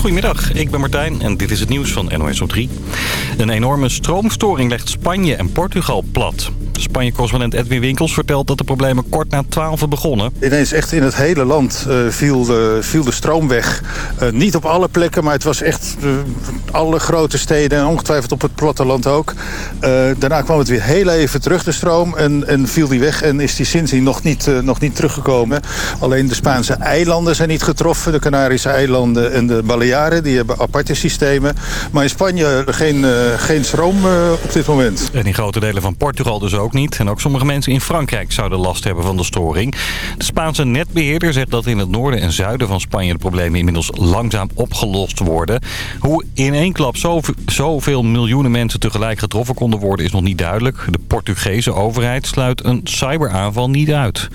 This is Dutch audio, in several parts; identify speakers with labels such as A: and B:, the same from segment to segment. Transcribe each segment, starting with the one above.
A: Goedemiddag, ik ben Martijn en dit is het nieuws van NOS op 3. Een enorme stroomstoring legt Spanje en Portugal plat. Spanje-correspondent Edwin Winkels vertelt dat de problemen kort na 12 begonnen.
B: Ineens echt in het hele land uh, viel, de, viel de stroom weg. Uh, niet op alle plekken, maar het was echt uh, alle grote steden en ongetwijfeld op het platteland ook. daarna kwam het weer heel even terug, de stroom, en, en viel die weg en is die sindsdien nog niet, nog niet teruggekomen. Alleen de Spaanse eilanden zijn niet getroffen, de Canarische eilanden en de Balearen, die hebben aparte systemen. Maar in Spanje geen, geen stroom op dit moment.
A: En in grote delen van Portugal dus ook niet. En ook sommige mensen in Frankrijk zouden last hebben van de storing. De Spaanse netbeheerder zegt dat in het noorden en zuiden van Spanje... de problemen inmiddels langzaam opgelost worden. Hoe in één klap zoveel miljoenen mensen tegelijk getroffen konden worden... is nog niet duidelijk. De Portugese overheid sluit een cyberaanval niet uit.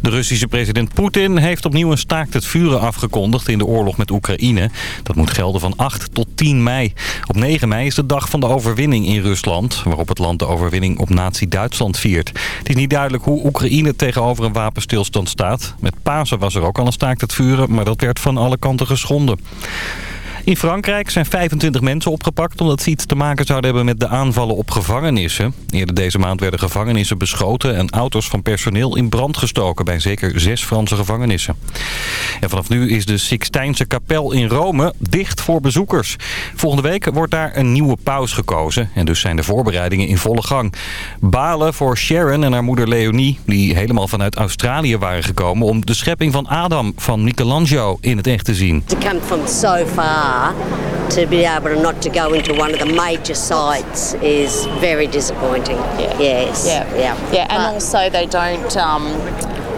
A: De Russische president Poetin heeft opnieuw een staakt het vuren afgekondigd in de oorlog met Oekraïne. Dat moet gelden van 8 tot 10 mei. Op 9 mei is de dag van de overwinning in Rusland, waarop het land de overwinning op nazi-Duitsland viert. Het is niet duidelijk hoe Oekraïne tegenover een wapenstilstand staat. Met Pasen was er ook al een staakt het vuren, maar dat werd van alle kanten geschonden. In Frankrijk zijn 25 mensen opgepakt omdat ze iets te maken zouden hebben met de aanvallen op gevangenissen. Eerder deze maand werden gevangenissen beschoten en auto's van personeel in brand gestoken bij zeker zes Franse gevangenissen. En vanaf nu is de Sixtijnse kapel in Rome dicht voor bezoekers. Volgende week wordt daar een nieuwe paus gekozen en dus zijn de voorbereidingen in volle gang. Balen voor Sharon en haar moeder Leonie, die helemaal vanuit Australië waren gekomen om de schepping van Adam van Michelangelo in het echt te zien.
C: To come from so to be able to not to go into one of the major sites is very disappointing. Yeah. Yes.
D: Yeah. Yeah. Yeah. And but also they don't. Um,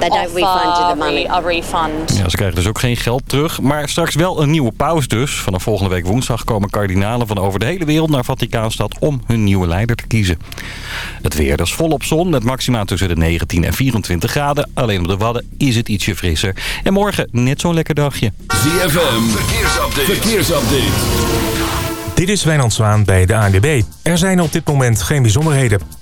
C: They don't refund you the money.
D: A refund.
A: Ja, ze krijgen dus ook geen geld terug. Maar straks wel een nieuwe paus dus. Vanaf volgende week woensdag komen kardinalen van over de hele wereld naar Vaticaanstad om hun nieuwe leider te kiezen. Het weer, dat is volop zon met maxima tussen de 19 en 24 graden. Alleen op de Wadden is het ietsje frisser. En morgen net zo'n lekker dagje.
E: ZFM, verkeersupdate. verkeersupdate.
F: Dit is Wijnand Zwaan bij de ANWB. Er zijn op dit moment geen bijzonderheden.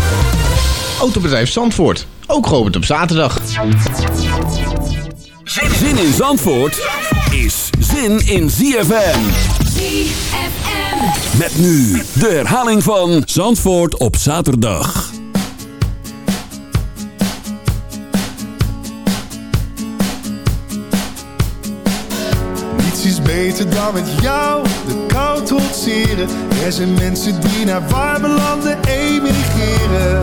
G: Autobedrijf Zandvoort, ook geopend op zaterdag.
E: Zin in Zandvoort is zin in ZFM.
H: ZFM.
E: Met nu de herhaling van Zandvoort op zaterdag.
I: Niets is beter dan met jou de kou trotseren. Er zijn mensen die naar warme landen emigreren.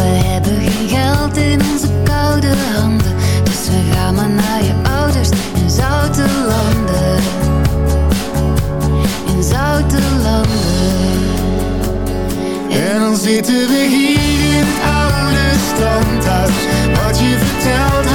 J: We hebben geen geld in onze koude handen. Dus we gaan maar naar je ouders in zoute landen. In zoute landen.
I: En dan zitten we hier in het oude standhuis. Wat je vertelt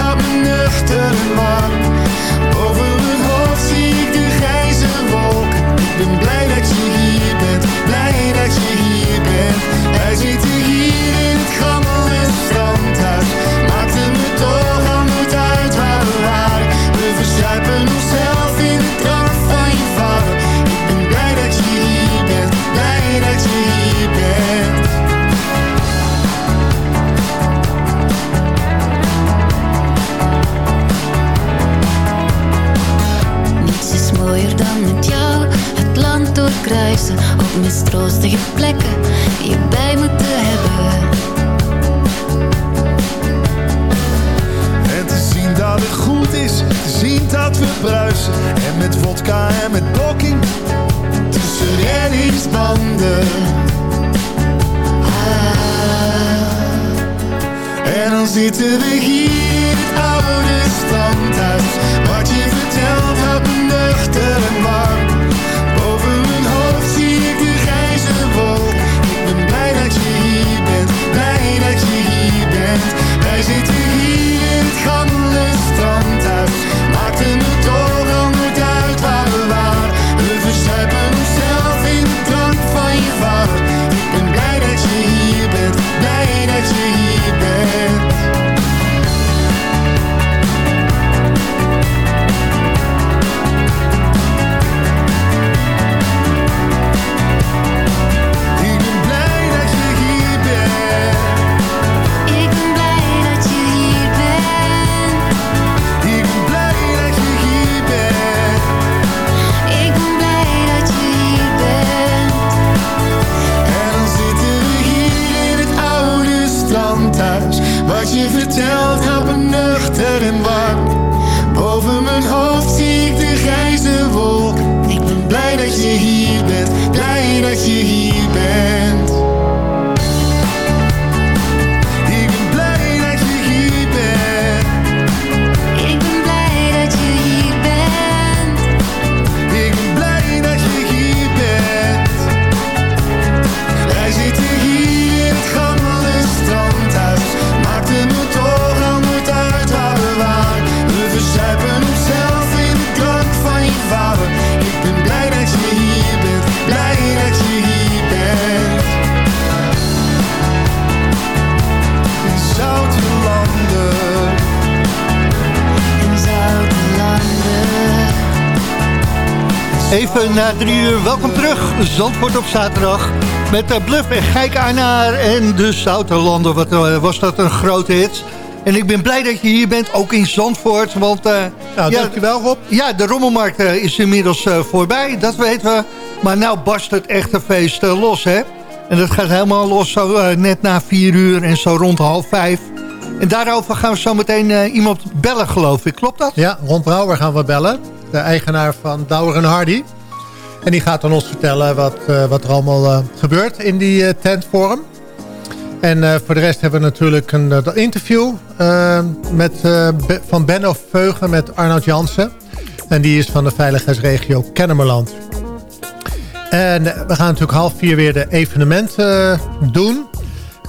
H: Even na drie uur, welkom terug. Zandvoort op zaterdag. Met uh, Bluff en Gijk Arnaar en de Zouterlanden. Wat uh, was dat een grote hit. En ik ben blij dat je hier bent, ook in Zandvoort. Want uh,
K: nou, ja, dankjewel Rob.
H: Ja, de rommelmarkt is inmiddels voorbij, dat weten we. Maar nou barst het echte feest los, hè. En dat gaat helemaal los zo net na vier uur en zo rond half vijf. En daarover gaan we zo meteen iemand bellen, geloof ik. Klopt dat?
K: Ja, Ron Brouwer gaan we bellen de eigenaar van Douwer Hardy. En die gaat aan ons vertellen wat, uh, wat er allemaal uh, gebeurt in die uh, tentvorm. En voor de rest hebben we natuurlijk een interview met, van Benno Veugen met Arnoud Jansen. En die is van de veiligheidsregio Kennemerland. En we gaan natuurlijk half vier weer de evenementen doen.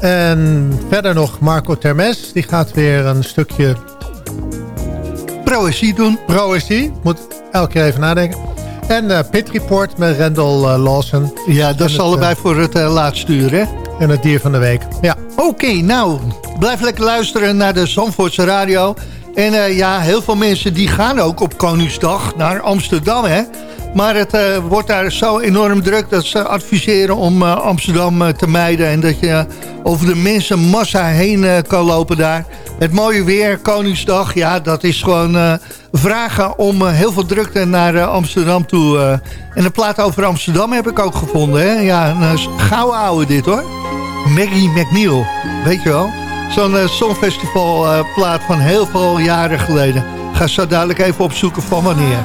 K: En verder nog Marco Termes. Die gaat weer een stukje
H: Proëzie doen.
K: Proëzie. Moet elke keer even nadenken. En uh, Pit Report met Randall uh, Lawson.
H: Ja, dat is allebei uh, voor het laatste uur, hè?
K: En het dier van de week. Ja.
H: Oké, okay, nou, blijf lekker luisteren naar de Zandvoortse radio. En ja, heel veel mensen die gaan ook op Koningsdag naar Amsterdam, hè? Maar het uh, wordt daar zo enorm druk dat ze adviseren om uh, Amsterdam uh, te mijden. En dat je over de mensenmassa heen kan lopen daar. Het mooie weer, Koningsdag, ja, dat is gewoon vragen om heel veel drukte naar Amsterdam toe. en een plaat over Amsterdam heb ik ook gevonden. Hè? Ja, een gouden ouwe dit hoor. Maggie McNeil, weet je wel. Zo'n songfestival plaat van heel veel jaren geleden. Ga zo dadelijk even opzoeken van wanneer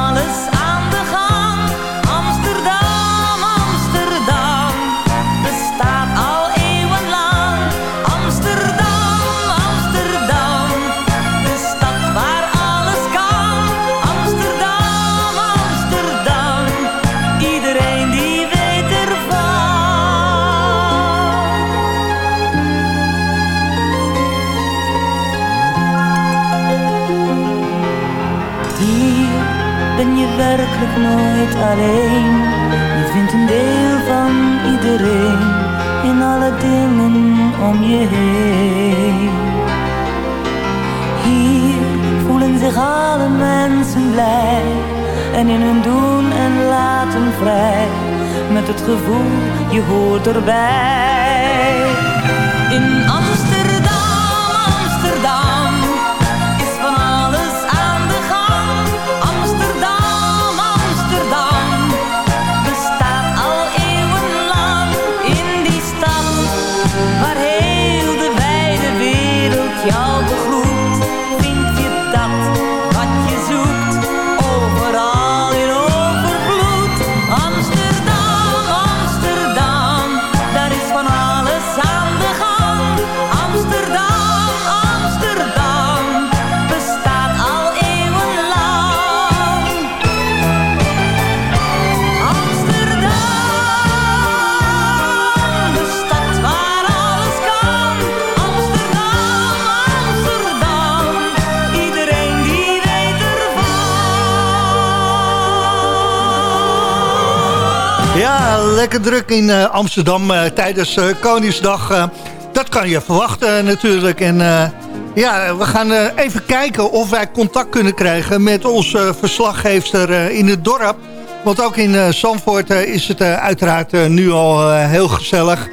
L: werkelijk nooit alleen. Je vindt een deel van iedereen in alle dingen om je heen. Hier voelen zich alle mensen blij en in hun doen en laten vrij. Met het gevoel, je hoort erbij. In Amsterdam,
H: lekker druk in eh, Amsterdam eh, tijdens eh, Koningsdag. dat kan je verwachten natuurlijk. En ja, we gaan even kijken of wij contact kunnen krijgen... met onze verslaggeefster in het dorp. Want ook in Zandvoort is het uiteraard nu al heel gezellig.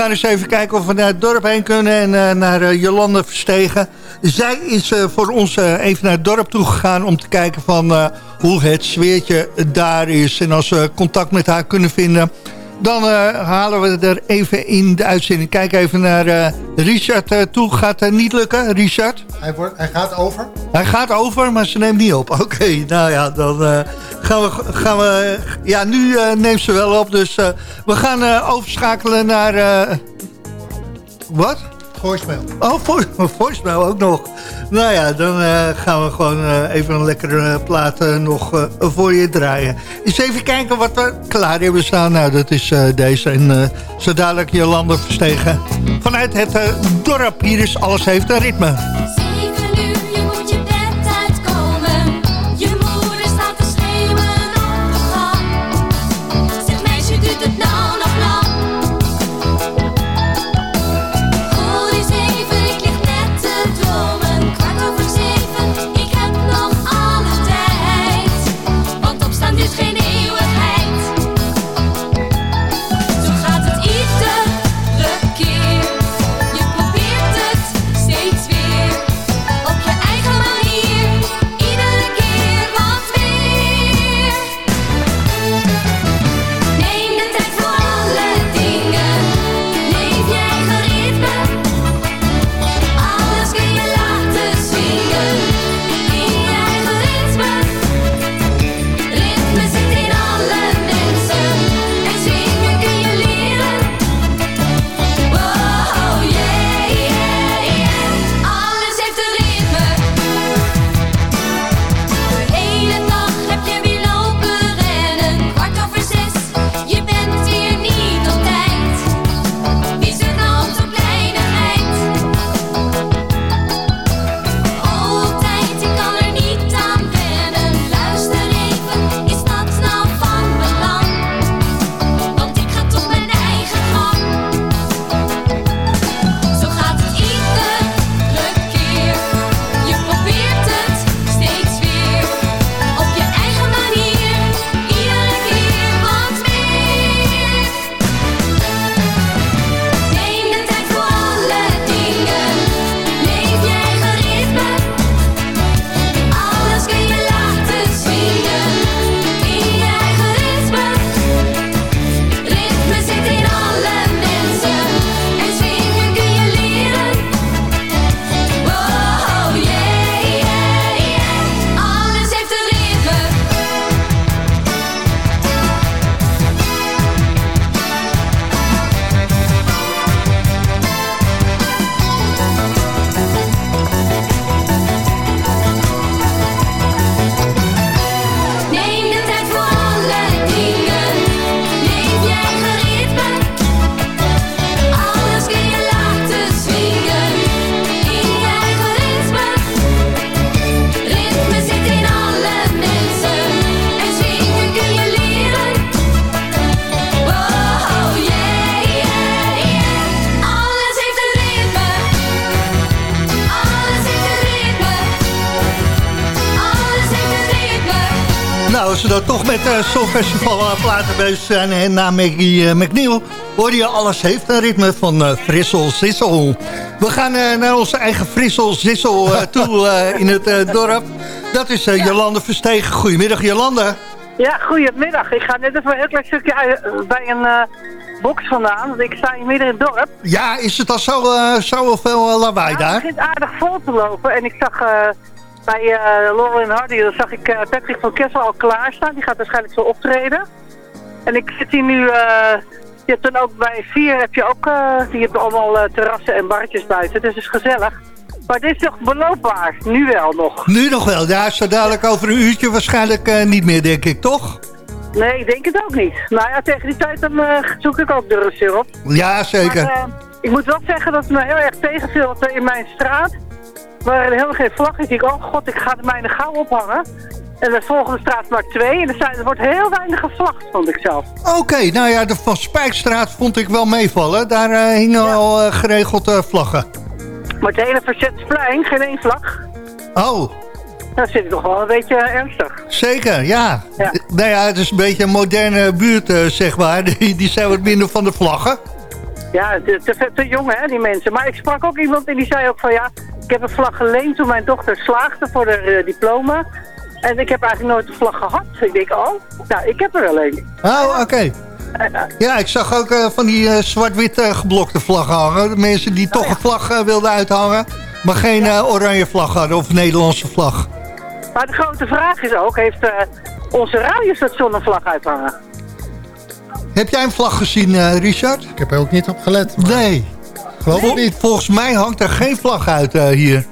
H: We gaan eens even kijken of we naar het dorp heen kunnen... en eh, naar eh, Jolande Verstegen. Zij is eh, voor ons even naar het dorp toe gegaan... om te kijken van hoe het sfeertje daar is. En als we contact met haar kunnen vinden... dan halen we er even in de uitzending. Kijk even naar Richard toe. Gaat het niet lukken, Richard?
K: Hij, wordt, hij gaat over.
H: Hij gaat over, maar ze neemt niet op. Oké, nou ja, dan gaan, we, gaan we... Ja, nu eh, neemt ze wel op. Dus eh, we gaan eh, overschakelen naar... wat?
K: voicemail.
M: Oh, vo voicemail ook nog. Nou ja, dan gaan we gewoon even een lekkere plaat nog voor je draaien. Eens even kijken wat we klaar hebben staan. Nou, dat is deze. En zo dadelijk Jolanda Verstegen. Vanuit het dorp. Hier is Alles Heeft een Ritme. Songfestival platen bezig zijn... en na Maggie uh, McNeil hoor je Alles heeft een ritme van uh, Frissel Zissel. We gaan uh, naar onze eigen Frissel Zissel uh, toe in het dorp. Dat is Jolande Verstegen. Goedemiddag, Jolande.
N: Ja, goedemiddag. Ik ga net even een heel klein stukje bij een eh, box vandaan. Want ik sta hier midden in het dorp.
M: Ja, is het al zo, zo veel lawaai
N: Het
M: daar?
N: begint aardig vol te lopen. En ik zag eh, bij eh Laurel en Hardy, dan zag ik eh, Patrick van Kessel al klaarstaan. Die gaat waarschijnlijk zo optreden. En ik zit hier nu... eh, je hebt dan ook bij Vier heb je ook... die hebben allemaal terrassen en barretjes buiten. Dus het is gezellig. Maar dit is nog beloopbaar. Nu wel nog.
M: Nu nog wel. Ja, zo dadelijk over een uurtje waarschijnlijk uh, niet meer, denk ik, toch?
N: Nee, ik denk het ook niet. Nou ja, tegen die tijd dan uh, zoek ik ook de rust op.
M: Ja, zeker.
N: Maar, uh, ik moet wel zeggen dat het me heel erg tegenviel in mijn straat, waar er helemaal geen vlag is, ik oh god, ik ga de mijne gauw ophangen. En de volgende straat maar twee. En er, zijn, er wordt heel weinig gevlagd, vond ik zelf.
M: Oké, okay, nou ja, de Van Spijkstraat vond ik wel meevallen. Daar uh, hingen ja. al uh, geregeld uh, vlaggen.
N: Maar het hele Verzetsplein, geen één vlag.
M: Oh.
N: Dan zit ik toch wel een beetje ernstig.
M: Zeker, ja. ja. Nou ja, het is een beetje een moderne buurt, zeg maar. Die, die zijn wat minder van de vlaggen.
N: Ja, te, te, te jong hè, die mensen. Maar ik sprak ook iemand en die zei ook van ja... Ik heb een vlag geleend toen mijn dochter slaagde voor de diploma. En ik heb eigenlijk nooit een vlag gehad. Ik denk, oh, nou, ik heb er alleen.
M: Oh, oké. Okay. Ja, ik zag ook uh, van die uh, zwart-wit geblokte vlaggen hangen. De mensen die toch oh, ja. een vlag wilden uithangen, maar geen oranje vlag hadden of Nederlandse vlag.
N: Maar de grote vraag is ook, heeft onze radiostation een vlag uithangen?
M: Heb jij een vlag gezien, Richard?
K: Ik heb er ook niet op gelet. Maar...
M: Nee.
K: Geloof het niet.
H: Volgens mij hangt er geen vlag uit eh, hier.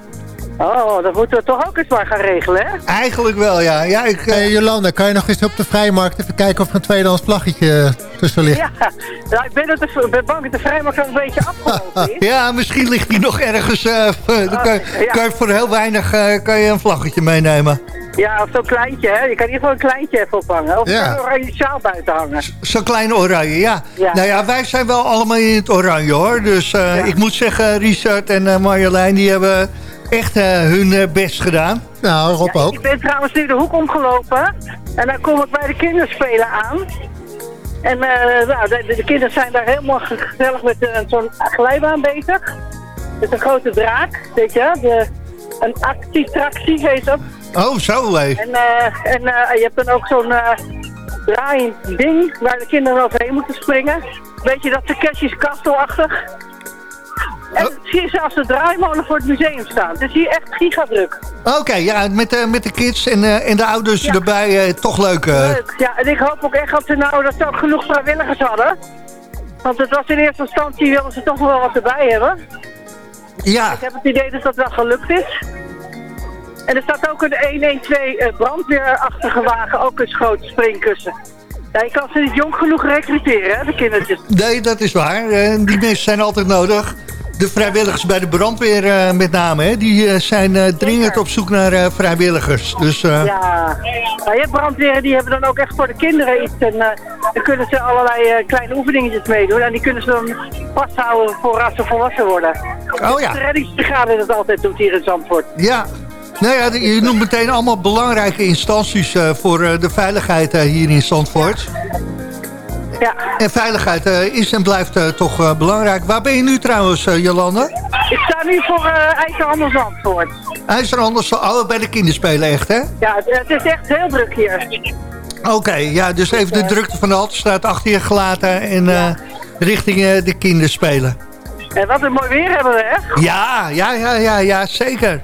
N: Oh, dat moeten we toch ook eens maar gaan regelen, hè?
H: Eigenlijk wel, ja. ja ik, eh,
K: Hey, Jolanda, kan je nog eens op de vrijmarkt even kijken of er een tweedehands vlaggetje tussen ligt?
N: Ja, nou, ik ben, het de, ben bang dat de vrijmarkt al een beetje afgelopen is.
H: ja, misschien ligt die nog ergens. eh, dan kan, je-
N: ja.
H: kan je voor heel weinig eh, kan je een vlaggetje meenemen.
N: Ja, of zo'n kleintje, hè? Je kan in ieder geval een kleintje even ophangen. Of
H: Ja.
N: een oranje sjaal buiten hangen.
H: Zo'n klein oranje, ja.
N: Ja.
H: Nou ja, wij zijn wel allemaal in het oranje hoor. Dus eh, ik moet zeggen, Richard en eh, Marjolein, die hebben echt eh, hun best gedaan.
K: Nou, Rob ook.
N: Ik ben trouwens nu de hoek omgelopen. En dan kom ik bij de kinderspelen aan. En eh, nou, de, de kinderen zijn daar helemaal gezellig met zo'n glijbaan bezig. Met een grote draak, weet je. De, een actietractie heet dat.
H: Oh, zo hé.
N: En, eh, en eh, je hebt dan ook zo'n eh draaiend ding waar de kinderen overheen moeten springen. Beetje dat Takeshi's Castle-achtig. En zie je zelfs de draaimolen voor het museum staan. Is hier echt gigadruk.
H: Oké, ja, met, eh, met de kids en, en de ouders erbij, toch leuk.
N: Leuk. Ja, en ik hoop ook echt dat ze nou dat ze ook genoeg vrijwilligers hadden. Want het was in eerste instantie wilden ze toch wel wat erbij hebben.
H: Ja.
N: Ik heb het idee dat dat wel gelukt is. En er staat ook een 112 eh, brandweerachtige wagen, ook een groot springkussen. Ja, je kan ze niet jong genoeg recruteren, hè, de kindertjes.
H: Nee, dat is waar. Die mensen zijn altijd nodig. De vrijwilligers bij de brandweer eh, met name, hè, die eh, zijn dringend op zoek naar vrijwilligers. Dus
N: Ja, nou, je hebt brandweren die hebben dan ook echt voor de kinderen iets. En dan kunnen ze allerlei kleine oefeningetjes meedoen. En die kunnen ze dan vasthouden voor als ze volwassen worden.
H: Oh ja.
N: De reddingsbrigade dat altijd doet hier in Zandvoort.
H: ja. Nou ja, je noemt meteen allemaal belangrijke instanties eh, voor eh, de veiligheid eh, hier in Zandvoort.
N: Ja.
H: En veiligheid is en blijft toch belangrijk. Waar ben je nu trouwens, Jolanda?
N: Ik sta nu voor uh, IJzerhandel Zandvoort.
H: IJzerhandel, oh, bij de kinderspelen echt, hè?
N: Ja, het, is echt heel druk hier.
H: Oké, ja, dus even de drukte van de Haltestraat achter je gelaten en eh, richting de kinderspelen.
N: En wat een mooi weer hebben we, hè?
H: Ja, ja, ja, ja, ja, zeker.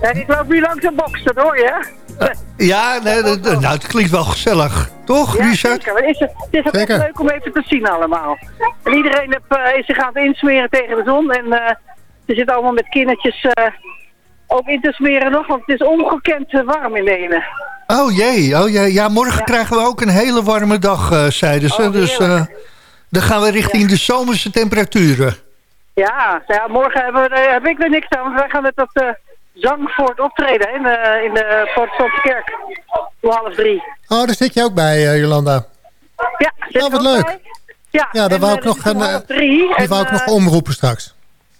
N: En ik loop nu langs de box, dat hoor je, hè?
H: Ja, nee, dat- dat- nou, het klinkt wel gezellig. Toch,
N: Ja,
H: Richard?
N: zeker. Maar Het is, het is ook
H: Zeker.
N: leuk om even te zien allemaal. En iedereen heb, eh, is zich aan het insmeren tegen de zon. En eh ze zitten allemaal met kindertjes eh, ook in te smeren nog. Want het is ongekend eh, warm in Denen.
H: Oh jee, oh jee. Ja, morgen krijgen we ook een hele warme dag, eh, zeiden ze.
N: Oh,
H: dus eh, dan gaan we richting de zomerse temperaturen.
N: Ja, ja morgen hebben we, eh, heb ik er niks aan. Want wij gaan met dat eh zangvoort optreden in de, in de Protestantse kerk. Om half drie.
K: Oh, daar zit je ook bij, eh, Jolanda.
N: Ja, zit
K: Oh, wat
N: er ook
K: leuk.
N: bij? Ja,
K: Ja, daar
N: en,
K: wou
N: eh,
K: ik nog eh,
N: drie.
K: Die
N: En,
K: wou ik nog
N: eh,
K: omroepen straks.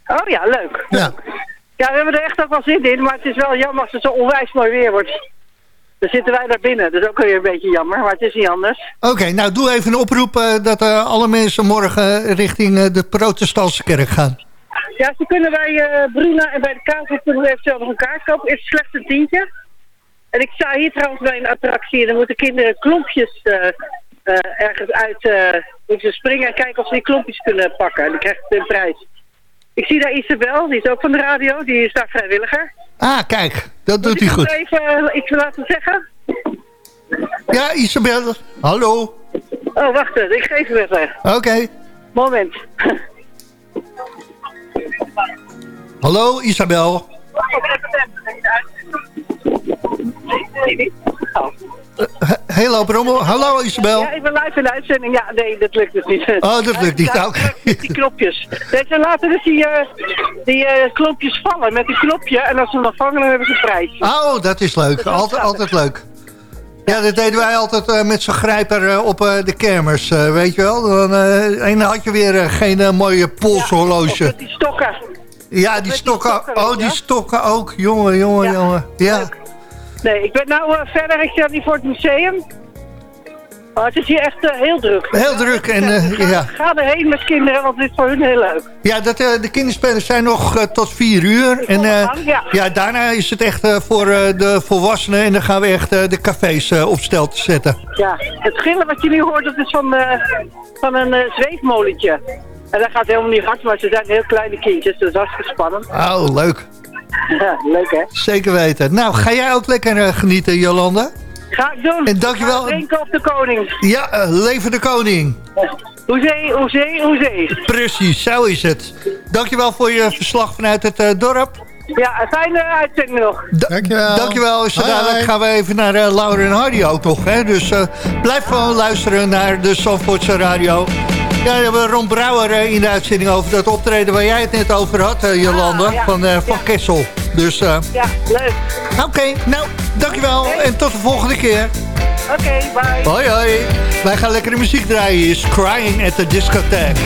N: Oh ja, leuk.
K: Ja.
N: Ja, we hebben er echt ook wel zin in, maar het is wel jammer als het zo onwijs mooi weer wordt. Dan zitten wij daar binnen, dat is ook weer een beetje jammer, maar het is niet anders.
H: Oké, nou doe even een oproep eh, dat eh, alle mensen morgen richting eh, de protestantse kerk gaan.
N: Ja, ze kunnen bij eh, Bruna en bij de Kaashoek kunnen we eventueel nog een kaart kopen. Eerst slechts een tientje. En ik sta hier trouwens bij een attractie en dan moeten kinderen klompjes eh, eh, ergens uit moeten springen en kijken of ze die klompjes kunnen pakken. En dan krijgen ze een prijs. Ik zie daar Isabel, die is ook van de radio, die is daar vrijwilliger.
H: Ah, kijk, dat doet hij
N: ik
H: goed.
N: nog even iets laten zeggen?
H: Ja, Isabel, hallo.
N: Oh, wacht even, ik geef hem even.
H: Oké,
N: Moment.
H: Hallo Isabel. Hello Brommel, hallo Isabel.
N: Ja, ik ben live in de uitzending. Ja, nee, dat lukt dus niet.
H: Oh, dat lukt niet ook.
N: Die knopjes. Nee, ze laten dus die, eh, die eh, knopjes vallen met een knopje. En als ze hem dan vangen, dan hebben ze een prijs.
H: Oh, dat is leuk. Altijd, altijd leuk. Ja, dat deden wij altijd eh, met zo'n grijper eh, op eh, de kermers, eh, weet je wel. Dan, en dan had je weer geen mooie polshorloge.
N: Met die stokken.
H: Ja, die stokken. Oh, die stokken ook. Jongen, jongen, jongen. Ja.
N: Nee, ik ben nou verder. Ik sta niet voor het museum. Maar het is hier echt eh, heel druk.
H: Heel druk. En, eh,
N: ga,
H: ja.
N: ga erheen met kinderen, want dit is voor hun heel leuk.
H: Ja, dat, eh, de kinderspelers zijn nog tot vier uur. En
N: gang, ja.
H: ja, daarna is het echt voor de volwassenen. En dan gaan we echt de cafés op stel te zetten.
N: Ja, het gillen wat je nu hoort, dat is van, van een zweefmolentje. En dat gaat helemaal niet hard, maar ze zijn heel kleine kindjes, dus dat is hartstikke spannend.
H: Oh, leuk.
N: Ja, leuk hè?
H: Zeker weten. Nou, ga jij ook lekker genieten, Jolanda?
N: Ga ik doen.
H: En dankjewel.
N: Drinken op de koning.
H: Ja, eh, leven de koning.
N: Hoezee, hoezee, hoezee.
M: Precies, zo is het. Dankjewel voor je verslag vanuit het eh, dorp.
N: Ja, fijne uitzending nog.
H: Dankjewel.
M: Dankjewel. Zo dadelijk gaan we even naar eh, Laura en Hardy ook nog. Hè? Dus eh, blijf gewoon luisteren naar de Zandvoortse Radio. Ja, we hebben Ron Brouwer eh, in de uitzending over dat optreden waar jij het net over had, eh, Jolanda,
N: Ah, ja.
M: van, eh, van Kessel. Dus
N: Ja, leuk.
M: oké, nou, dankjewel en tot de volgende keer.
N: Oké, bye.
M: Hoi hoi. Wij gaan lekkere muziek draaien. Is Crying at the Discotheque.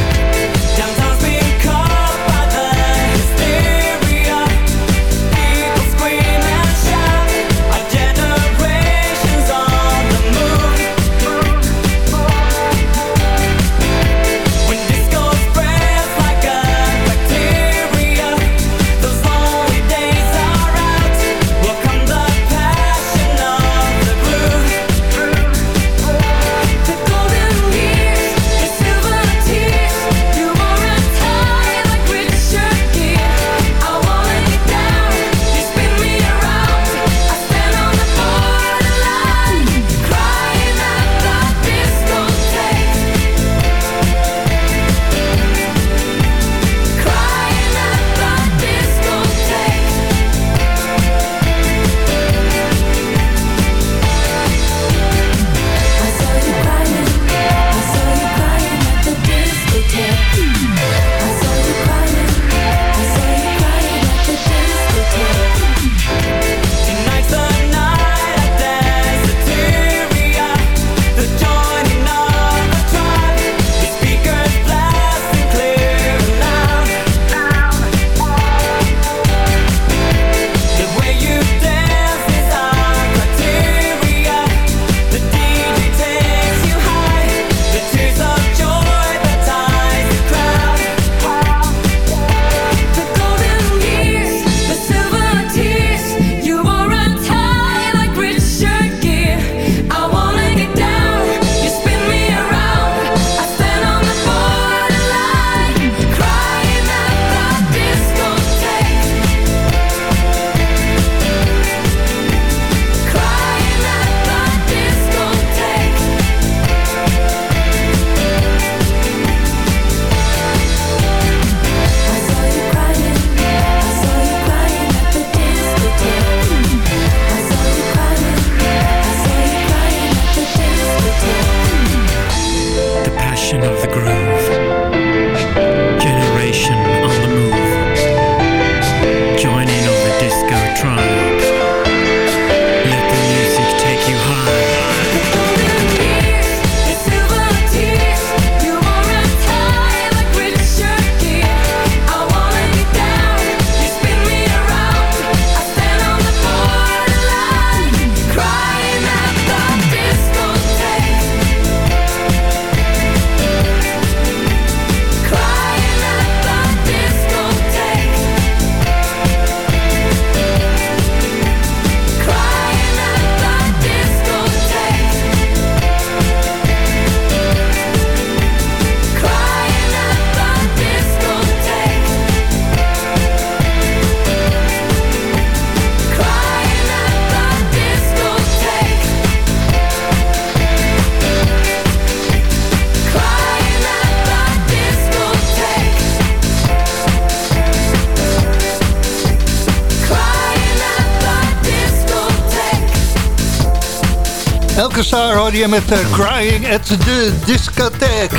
M: Elke je met eh, Crying at the Discotheque.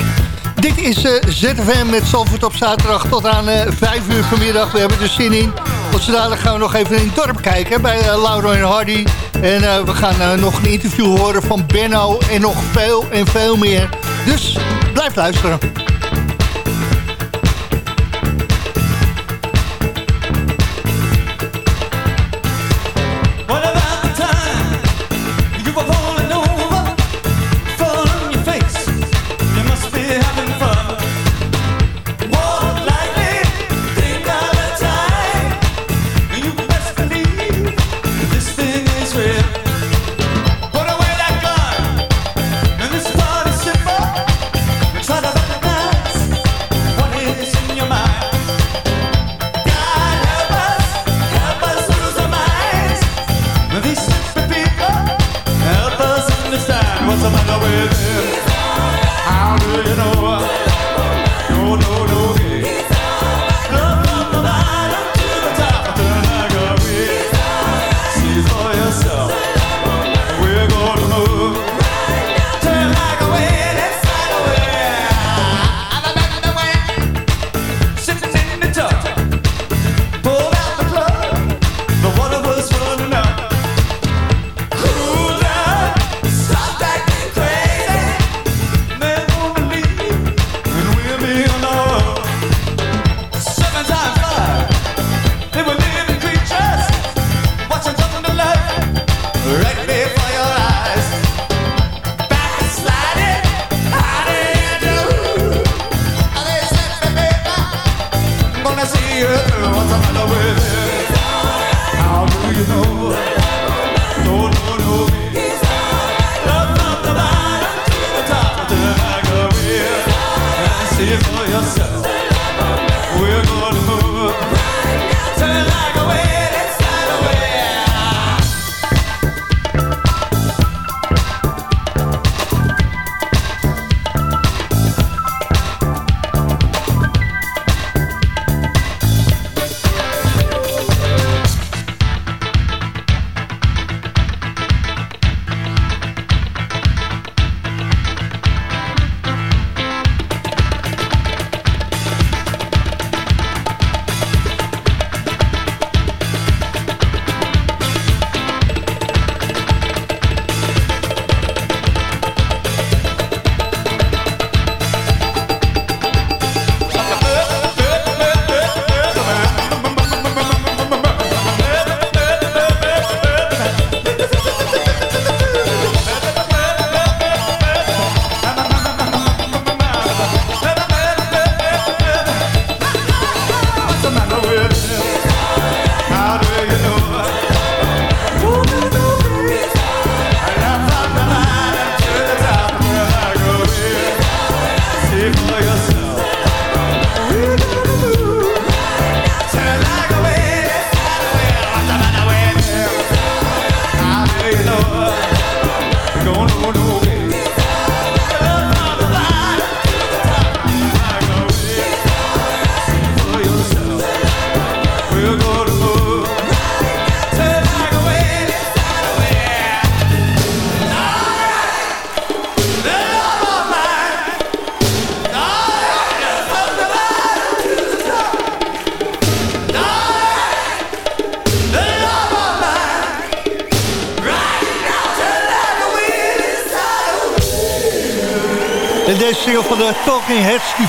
M: Dit is eh, ZFM met Zalvoort op zaterdag tot aan eh 5 uur vanmiddag. We hebben er zin in. Dadelijk gaan we nog even in het dorp kijken bij eh, Laura en Hardy. En eh, we gaan eh, nog een interview horen van Benno en nog veel en veel meer. Dus blijf luisteren.
O: The matter with.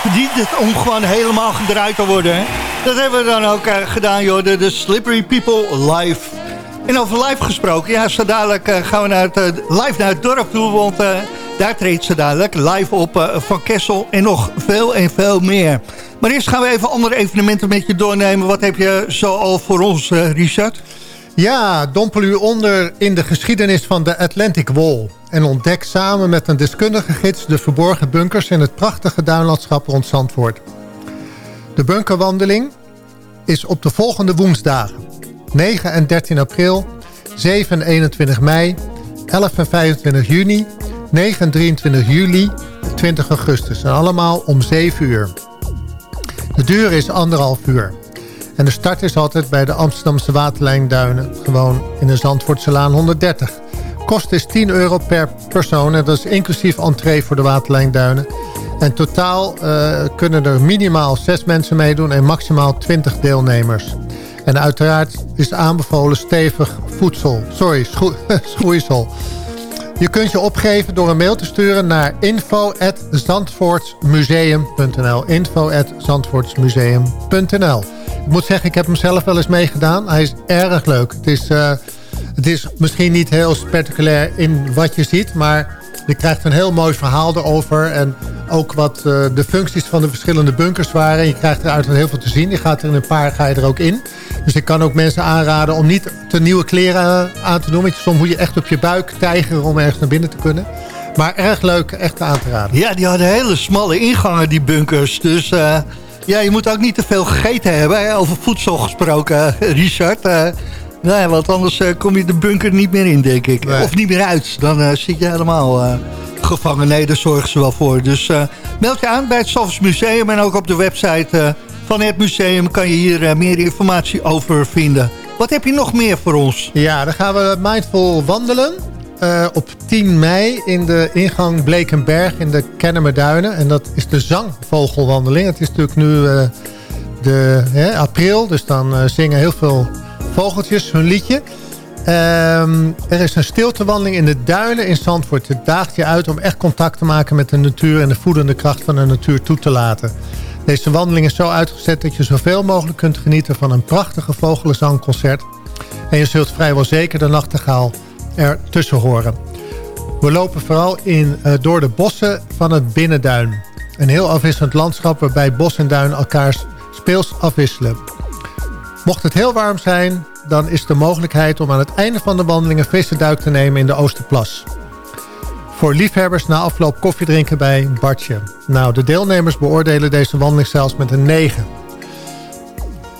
H: Die verdient het om gewoon helemaal gedraaid te worden. Hè? Dat hebben we dan ook eh, gedaan, joh. De, Slippery People live. En over live gesproken, ja, zo dadelijk eh, gaan we naar het, eh, live naar het dorp toe, want daar treedt ze dadelijk live op Van Kessel en nog veel en veel meer. Maar eerst gaan we even andere evenementen met je doornemen. Wat heb je zo al voor ons, Richard?
K: Ja, dompel u onder in de geschiedenis van de Atlantic Wall. En ontdek samen met een deskundige gids de verborgen bunkers in het prachtige duinlandschap rond Zandvoort. De bunkerwandeling is op de volgende woensdagen. 9 en 13 april, 7 en 21 mei, 11 en 25 juni, 9 en 23 juli, 20 augustus. En allemaal om 7 uur. De duur is anderhalf uur. En de start is altijd bij de Amsterdamse Waterlijnduinen. Gewoon in de Zandvoortse Laan 130. Kost is 10 euro per persoon. En dat is inclusief entree voor de Waterlijnduinen. En totaal eh, kunnen er minimaal 6 mensen meedoen en maximaal 20 deelnemers. En uiteraard is aanbevolen stevig voedsel. Sorry, scho schoeisel. Je kunt je opgeven door een mail te sturen naar info.zandvoortsmuseum.nl info.zandvoortsmuseum.nl Ik moet zeggen, ik heb hem zelf wel eens meegedaan. Hij is erg leuk. Het is, eh, het is misschien niet heel spectaculair in wat je ziet, maar je krijgt een heel mooi verhaal erover. En ook wat eh, de functies van de verschillende bunkers waren. Je krijgt eruit heel veel te zien. Je gaat er in een paar, ga je er ook in. Dus ik kan ook mensen aanraden om niet te nieuwe kleren eh, aan te doen. Want soms moet je echt op je buik tijgeren om ergens naar binnen te kunnen. Maar erg leuk, echt aan te raden.
H: Ja, die hadden hele smalle ingangen, die bunkers. Dus ja, je moet ook niet te veel gegeten hebben. Hè? Over voedsel gesproken, Richard. Nee, want anders eh, kom je de bunker niet meer in, denk ik.
K: Nee.
H: Of niet meer uit. Dan eh, zit je helemaal gevangen. Nee, daar zorgen ze wel voor. Dus meld je aan bij het Zalvers Museum. En ook op de website van het museum kan je hier meer informatie over vinden. Wat heb je nog meer voor ons?
K: Ja, dan gaan we mindful wandelen. Eh, op 10 mei in de ingang Blekenberg in de Kennemerduinen. En dat is de zangvogelwandeling. Het is natuurlijk nu eh, de, april, dus dan eh, zingen heel veel vogeltjes hun liedje. Ehm, er is een stiltewandeling in de duinen in Zandvoort. Het daagt je uit om echt contact te maken met de natuur... en de voedende kracht van de natuur toe te laten. Deze wandeling is zo uitgezet dat je zoveel mogelijk kunt genieten... van een prachtige vogelenzangconcert. En je zult vrijwel zeker de nachtegaal er tussen horen. We lopen vooral in, eh, door de bossen van het Binnenduin. Een heel afwisselend landschap waarbij bos en duin elkaars speels afwisselen. Mocht het heel warm zijn, dan is de mogelijkheid om aan het einde van de wandeling een frisse duik te nemen in de Oosterplas. Voor liefhebbers na afloop koffie drinken bij Bartje. Nou, de deelnemers beoordelen deze wandeling zelfs met een 9.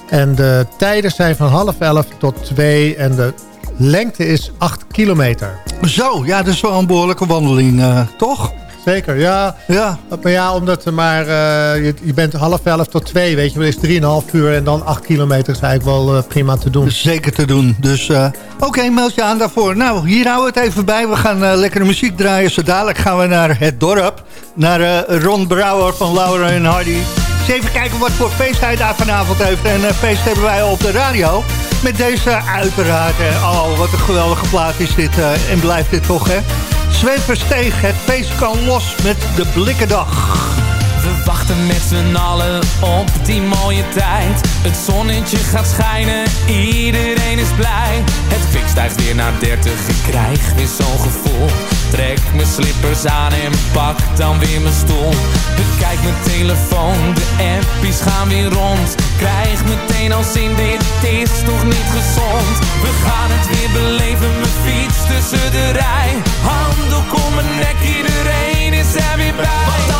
K: En de tijden zijn van half 11 tot 2 en de lengte is 8 kilometer.
H: Zo, ja, dat is wel een behoorlijke wandeling, eh, toch?
K: Zeker, ja.
H: ja.
K: Maar ja, omdat er maar, eh, je, je bent half 11 tot 2, weet je wel, is 3,5 uur en dan 8 kilometer is eigenlijk wel eh, prima te doen.
H: Zeker te doen. Dus oké, meld je aan daarvoor. Nou, hier houden we het even bij. We gaan lekkere muziek draaien. Zo dadelijk gaan we naar het dorp. Naar Ron Brouwer van Laura en Hardy. Even kijken wat voor feest hij daar vanavond heeft. En eh, feest hebben wij op de radio. Met deze uiteraard. hè. Oh, wat een geweldige plaat is dit. eh, en blijft dit toch, hè? Sven Versteeg, het feest kan los met de blikkendag.
P: We wachten met z'n allen op die mooie tijd. Het zonnetje gaat schijnen, iedereen is blij. Het kwik stijgt weer naar 30, ik krijg weer zo'n gevoel. Trek mijn slippers aan en pak dan weer mijn stoel. Bekijk mijn telefoon, de appies gaan weer rond. Krijg meteen al zin, dit is toch niet gezond. We gaan het weer beleven, mijn fiets tussen de rij. Handdoek om mijn nek, iedereen is er weer bij.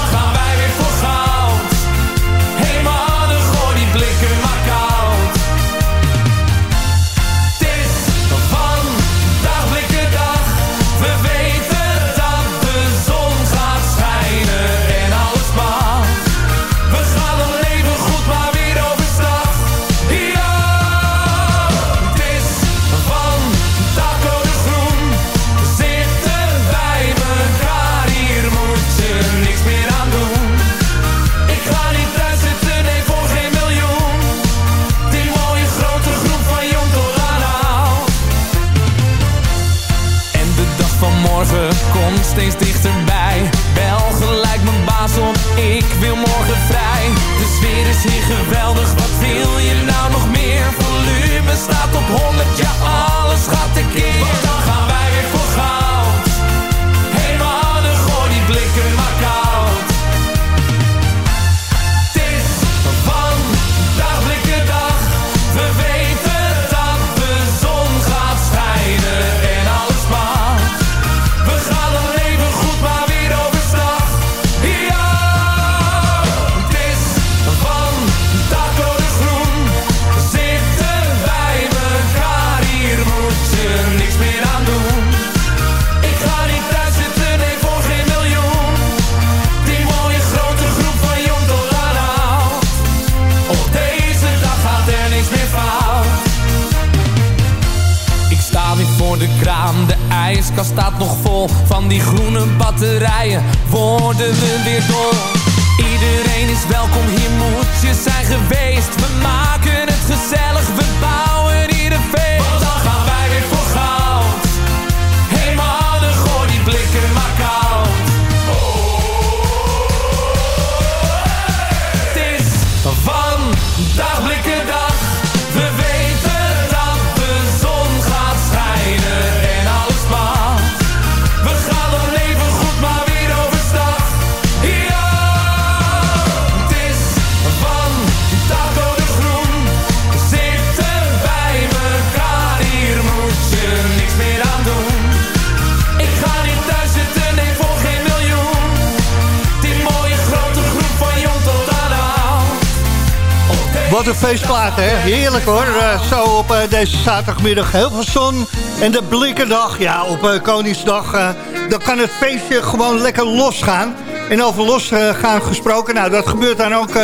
P: Wat een
H: feestplaat, hè? Heerlijk hoor. Eh, zo op eh, deze zaterdagmiddag heel veel zon. En de blikkendag, ja, op eh, Koningsdag... dan kan het feestje gewoon lekker losgaan. En over losgaan gesproken, nou, dat gebeurt dan ook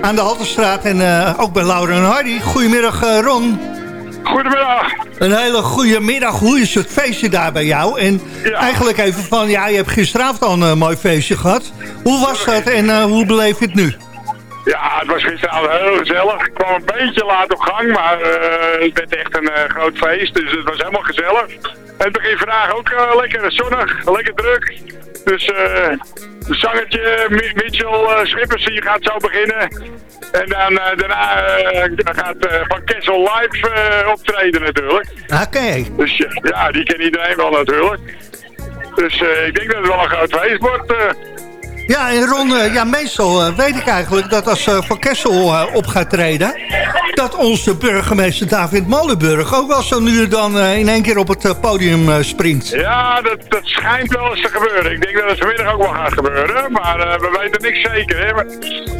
H: aan de Halterstraat... en ook bij Laura en Hardy. Goedemiddag, Ron.
Q: Goedemiddag.
H: Een hele goede middag. Hoe is het feestje daar bij jou? En eigenlijk even van, ja, je hebt gisteravond al een mooi feestje gehad. Hoe was dat en hoe beleef je het nu?
Q: Ja, het was gisteravond heel gezellig. Ik kwam een beetje laat op gang, maar eh, het werd echt een eh, groot feest. Dus het was helemaal gezellig. En het begin vandaag ook eh, lekker zonnig, lekker druk. Dus zangetje Mi- Mitchell Schippers die gaat zo beginnen. En dan, daarna gaat Van Kessel live optreden natuurlijk.
H: Oké.
Q: Dus ja, die kent iedereen wel natuurlijk. Dus ik denk dat het wel een groot feest wordt.
H: Ja, en Ron, ja, meestal eh, weet ik eigenlijk dat als eh, Van Kessel eh, op gaat treden... dat onze burgemeester David Molenburg ook wel zo nu en dan in één keer op het podium springt.
Q: Ja, dat, dat schijnt wel eens te gebeuren. Ik denk dat het vanmiddag ook wel gaat gebeuren, maar we weten niks zeker. Hè? Maar-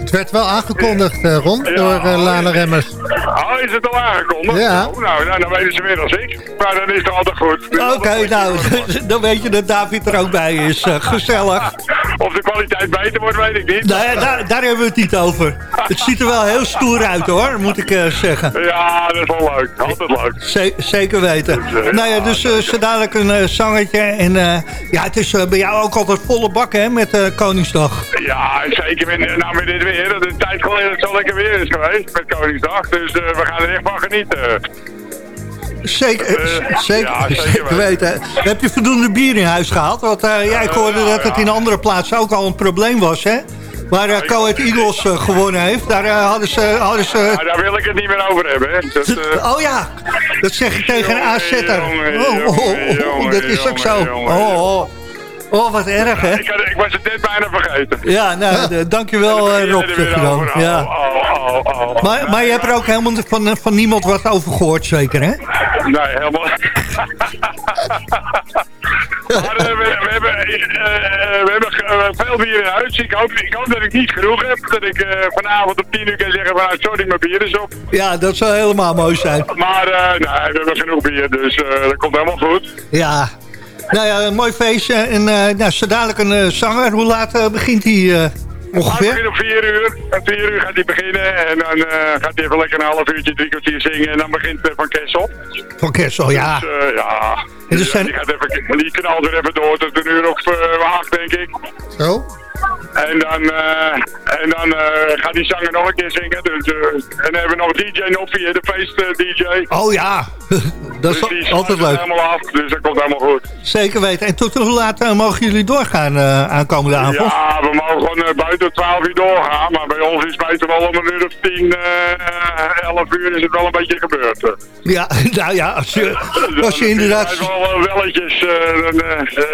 K: Het werd wel aangekondigd, eh, Ron, door eh, Lana Remmers.
Q: Oh, is het al aangekondigd?
K: Ja.
Q: Oh, nou, nou, dan weten ze meer dan ik. Maar dan is het altijd goed.
H: Oké, nou, dan weet je dat David er ook bij is. Gezellig.
Q: Of de kwaliteit beter wordt, weet ik niet.
H: Nou daar, daar hebben we het niet over. Het ziet er wel heel stoer uit hoor, moet ik eh, zeggen.
Q: Ja, dat is wel leuk. Altijd leuk.
H: Ze- zeker weten.
Q: eh,
H: Nou ja, dus eh, zo dadelijk een zangetje. En ja, het is bij jou ook altijd volle bak hè, met Koningsdag.
Q: Ja, zeker met, nou, met dit weer. Een tijd geleden het zo lekker weer is geweest met Koningsdag. Dus we gaan er echt van genieten.
H: Zeker,
Q: Eh,
H: zeker,
Q: ja, zeker
H: weten. Heb je voldoende bier in huis gehaald? Want eh, ja, ik hoorde dat het in andere plaatsen ook al een probleem was, hè? Waar uh, Coed Eagles gewonnen heeft, daar hadden ze... Hadden ze
Q: Ja, daar wil ik het niet meer over hebben. Hè. Dat,
H: Oh ja, dat zeg ik tegen een AZ'er. Oh, oh, oh,
Q: jongen,
H: dat is ook zo.
Q: jongen,
H: Oh, oh. Oh, wat erg, hè?
Q: ik, had- ik was het net bijna vergeten.
H: Ja, nou, eh, dankjewel eh, Rob. Ja.
Q: Oh, oh, oh.
H: Maar, maar je hebt er ook helemaal van, van niemand wat over gehoord, zeker, hè?
Q: Nee, helemaal. maar eh, we, we hebben, we hebben veel bier in huis. Ik hoop, ik hoop dat ik niet genoeg heb. Dat ik eh, vanavond om 10 uur kan zeggen van nou, sorry, mijn bier is op.
H: Ja, dat zou helemaal mooi zijn.
Q: Maar eh, nee, we hebben genoeg bier, dus eh, dat komt helemaal goed.
H: Ja. Nou ja, een mooi feestje. En eh nou, zo dadelijk een eh, zanger. Hoe laat eh, begint hij eh,
Q: Hij
H: ongeveer?
Q: begint om 4 uur. Om 4 uur gaat hij beginnen. En dan eh, gaat hij even lekker een half uurtje, drie kwartier zingen. En dan begint Van Kessel.
H: Van Kessel, ja.
Q: Dus, eh, ja.
H: En er
Q: Die, die, gaat even, die knalt weer even door tot een uur of eh, acht, denk ik.
K: Zo?
Q: En dan, eh, en dan eh, gaat die zanger nog een keer zingen. Dus, eh, en dan hebben we nog DJ Noppie, de feest-DJ.
H: Oh ja, dat is
Q: dus die
H: altijd leuk.
Q: helemaal af, dus dat komt helemaal goed.
H: Zeker weten. En tot hoe laat mogen jullie doorgaan aankomende avond?
Q: Ja, we mogen gewoon buiten 12 uur doorgaan, maar bij ons is buiten wel om een uur of 10, eh 11 uur is het wel een beetje gebeurd.
H: Ja, nou ja, als je,
Q: Dan
H: als je inderdaad...
Q: wel welletjes, dan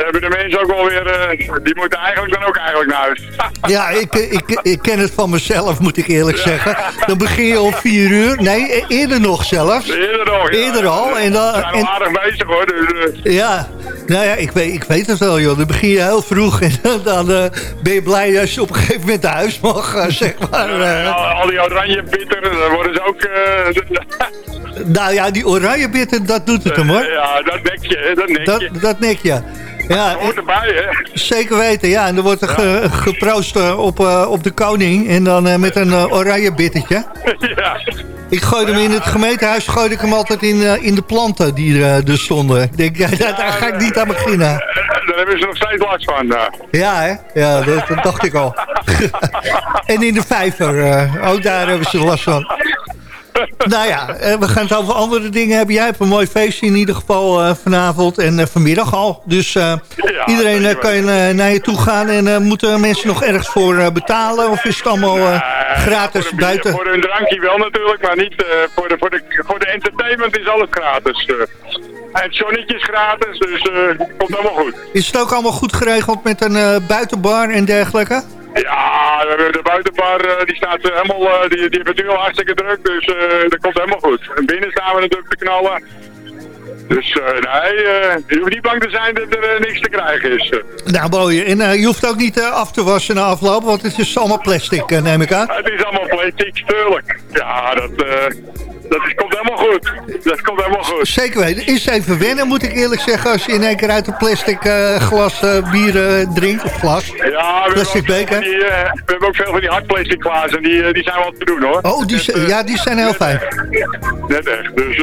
Q: hebben de mensen ook wel weer, die moeten eigenlijk dan ook eigenlijk naar huis.
H: Ja, ik, ik, ik ken het van mezelf, moet ik eerlijk zeggen. Dan begin je om vier uur. Nee, e- eerder nog zelfs.
Q: Eerder nog, ja.
H: Eerder al. En dan, en,
Q: aardig bezig hoor, dus... eh,
H: ja, nou ja, ik weet, ik weet het wel, joh. Dan begin je heel vroeg en dan, dan, eh, ben je blij als je op een gegeven moment naar huis mag, eh, zeg maar. eh.
Q: al, al die oranje bitter, dan worden ze ook... eh,
H: nou ja, die oranje bitter, dat doet het hem, hoor.
Q: ja, dat nek je, dat nek
H: Dat, dat nek je. Ja,
Q: Dat hoort erbij, hè.
H: Zeker weten, ja. En er wordt er ge- geproost eh, op, eh, op de koning. En dan eh, met een oranje bittertje.
Q: ja.
H: Ik gooi hem in het gemeentehuis, gooi ik hem altijd in, in de planten die er dus stonden. Ik denk, ja, daar, daar ga ik niet aan beginnen.
Q: Daar hebben ze nog steeds last van. eh.
H: Ja, hè? Ja, dat, dat dacht ik al. en in de vijver, ook daar hebben ze last van. Nou ja, eh, we gaan het over andere dingen hebben. Jij hebt een mooi feestje in ieder geval eh, vanavond en eh, vanmiddag al. Dus iedereen kan naar je toe gaan. En moeten mensen nog ergens voor betalen? Of is het allemaal gratis buiten?
Q: Voor hun drankje wel natuurlijk, maar niet voor, de, voor, de, voor de entertainment is alles gratis. En het zonnetje is gratis, dus komt helemaal goed.
H: Is het ook allemaal goed geregeld met een buitenbar en dergelijke?
Q: Ja, we hebben de buitenbar eh, die staat eh, helemaal, eh, die, die heeft het nu al hartstikke druk, dus dat komt helemaal goed. En binnen staan we natuurlijk te knallen. Dus nee, eh, je hoeft niet bang te zijn dat er niks te krijgen is.
H: Nou, mooi. En je hoeft ook niet af te wassen na afloop, want het is allemaal plastic, neem ik aan.
Q: Het is allemaal plastic, tuurlijk. Ja, dat, dat is, komt helemaal goed. Dat komt helemaal goed.
H: Zeker weten. Is even wennen, moet ik eerlijk zeggen, als je in één keer uit een plastic eh, glas eh, bier eh, drinkt, of glas.
Q: Ja, we hebben,
H: Plastic
Q: ook veel
H: beker.
Q: van die, we hebben ook veel van die hardplastic glazen. Die, die zijn wel te doen hoor.
H: Oh, die, ja, die zijn heel fijn.
Q: Net echt. Dus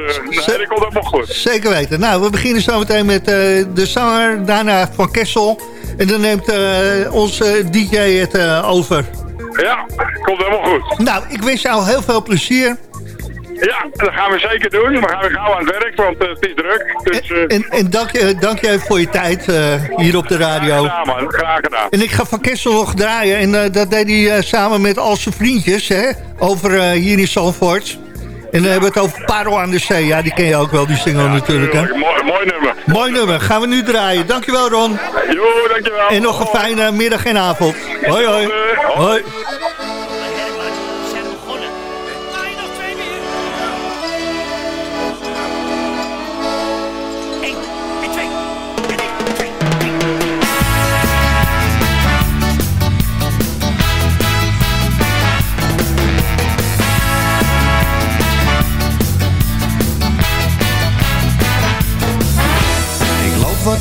Q: nee, dat komt helemaal goed.
H: Zeker weten. Nou, we beginnen zo meteen met de zanger, daarna Van Kessel. En dan neemt onze DJ het over.
Q: Ja, komt helemaal goed.
H: Nou, ik wens jou heel veel plezier.
Q: Ja, dat gaan we zeker doen. We gaan weer gauw aan het werk, want eh, het is druk. Dus, eh,
H: En, en dank, je, dank even voor je tijd eh, hier op de radio.
Q: Ja man, graag gedaan.
H: En ik ga Van Kessel nog draaien. En eh, dat deed hij eh, samen met al zijn vriendjes, hè? Over eh, hier in Zandvoort. En dan hebben we het over Parel aan de Zee. Ja, die ken je ook wel, die single natuurlijk, hè?
Q: Mooi, mooi nummer.
H: Mooi nummer. Gaan we nu draaien. Dankjewel, Ron.
Q: Jo, dankjewel.
H: En nog een fijne middag en avond. Hoi, hoi. Hoi.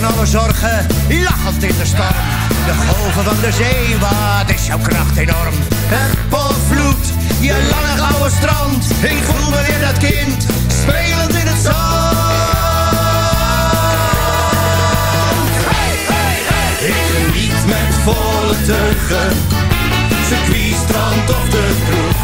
R: van alle zorgen, lachend in de storm. De golven van de zee, wat is jouw kracht enorm. Het potvloed, je lange gouden strand. Ik voel me weer dat kind, spelend in het zand. Ik geniet met volle teugen, circuit, strand of de kroeg.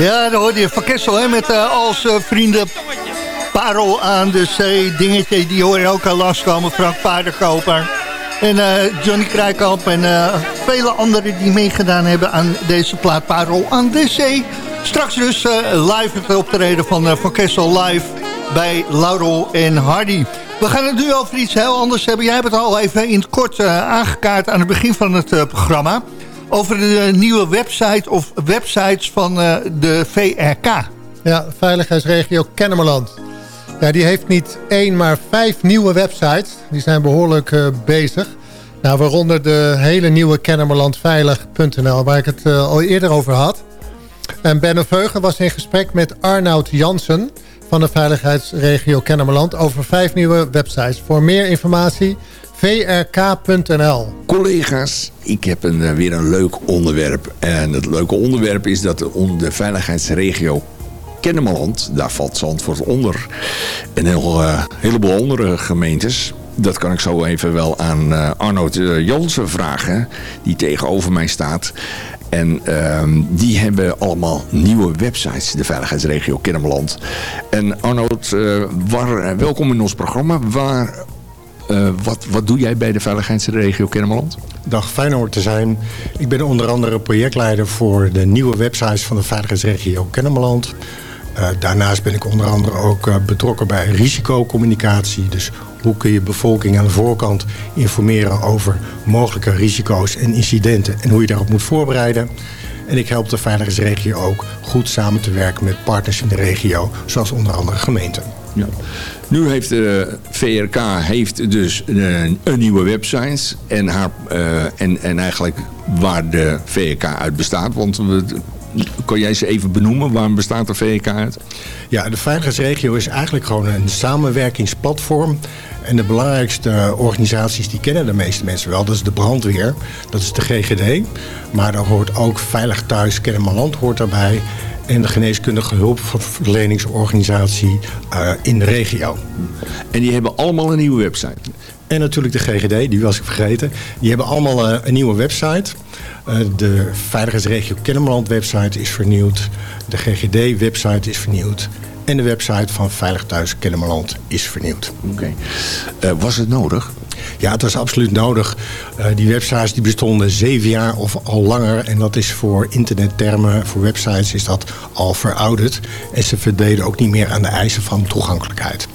R: Ja,
H: daar hoorde je Van Kessel met eh, als eh, vrienden Parel aan de zee. Dingetje, die hoor je ook al langskomen. Frank Paardenkoper. En eh, Johnny Krijkamp en eh, vele anderen die meegedaan hebben aan deze plaat Parel aan de zee. Straks dus eh, live het optreden van Van Kessel live bij Laurel en Hardy. We gaan het nu over iets heel anders hebben. Jij hebt het al even in het kort eh, aangekaart aan het begin van het eh, programma. Over de nieuwe website of websites van eh, de VRK.
K: Ja, veiligheidsregio Kennemerland. Ja, die heeft niet één, maar vijf nieuwe websites. Die zijn behoorlijk eh, bezig. Nou, waaronder de hele nieuwe kennemerlandveilig.nl, waar ik het eh, al eerder over had. En Benno Veugen was in gesprek met Arnoud Jansen van de veiligheidsregio Kennemerland over vijf nieuwe websites. Voor meer informatie vrk.nl.
S: Collega's, ik heb een, eh, weer een leuk onderwerp. En het leuke onderwerp is dat de, veiligheidsregio Kennemerland, daar valt Zandvoort onder. En een heel, eh, heleboel andere gemeentes. Dat kan ik zo even wel aan Arnoud eh, Jansen vragen, die tegenover mij staat. En ehm, die hebben allemaal nieuwe websites, de veiligheidsregio Kennemerland. En Arnoud, welkom in ons programma. Waar, eh, wat, wat doe jij bij de veiligheidsregio Kennemerland?
T: Dag, fijn om er te zijn. Ik ben onder andere projectleider voor de nieuwe websites van de veiligheidsregio Kennemerland. Eh, daarnaast ben ik onder andere ook eh, betrokken bij risicocommunicatie. Dus hoe kun je bevolking aan de voorkant informeren over mogelijke risico's en incidenten en hoe je daarop moet voorbereiden. En ik help de veiligheidsregio ook goed samen te werken met partners in de regio, zoals onder andere gemeenten.
S: Ja. Nu heeft de VRK heeft dus een, nieuwe website. En, haar, eh, en, en eigenlijk waar de VRK uit bestaat. Want we, kan jij ze even benoemen? Waarom bestaat de VRK uit?
T: Ja, de veiligheidsregio is eigenlijk gewoon een samenwerkingsplatform. En de belangrijkste organisaties, die kennen de meeste mensen wel. Dat is de brandweer, dat is de GGD. Maar daar hoort ook Veilig Thuis Kennemerland hoort daarbij. En de geneeskundige hulpverleningsorganisatie eh, in de regio.
S: En die hebben allemaal een nieuwe website?
T: En natuurlijk de GGD, die was ik vergeten. Die hebben allemaal eh, een nieuwe website. Eh, de Veiligheidsregio Kennemerland website is vernieuwd. De GGD website is vernieuwd. En de website van Veilig Thuis Kennemerland is vernieuwd.
S: Oké. Eh, was het nodig?
T: Ja, het was absoluut nodig. Eh, die websites die bestonden zeven jaar of al langer. En dat is voor internettermen, voor websites is dat al verouderd. En ze verdeden ook niet meer aan de eisen van toegankelijkheid.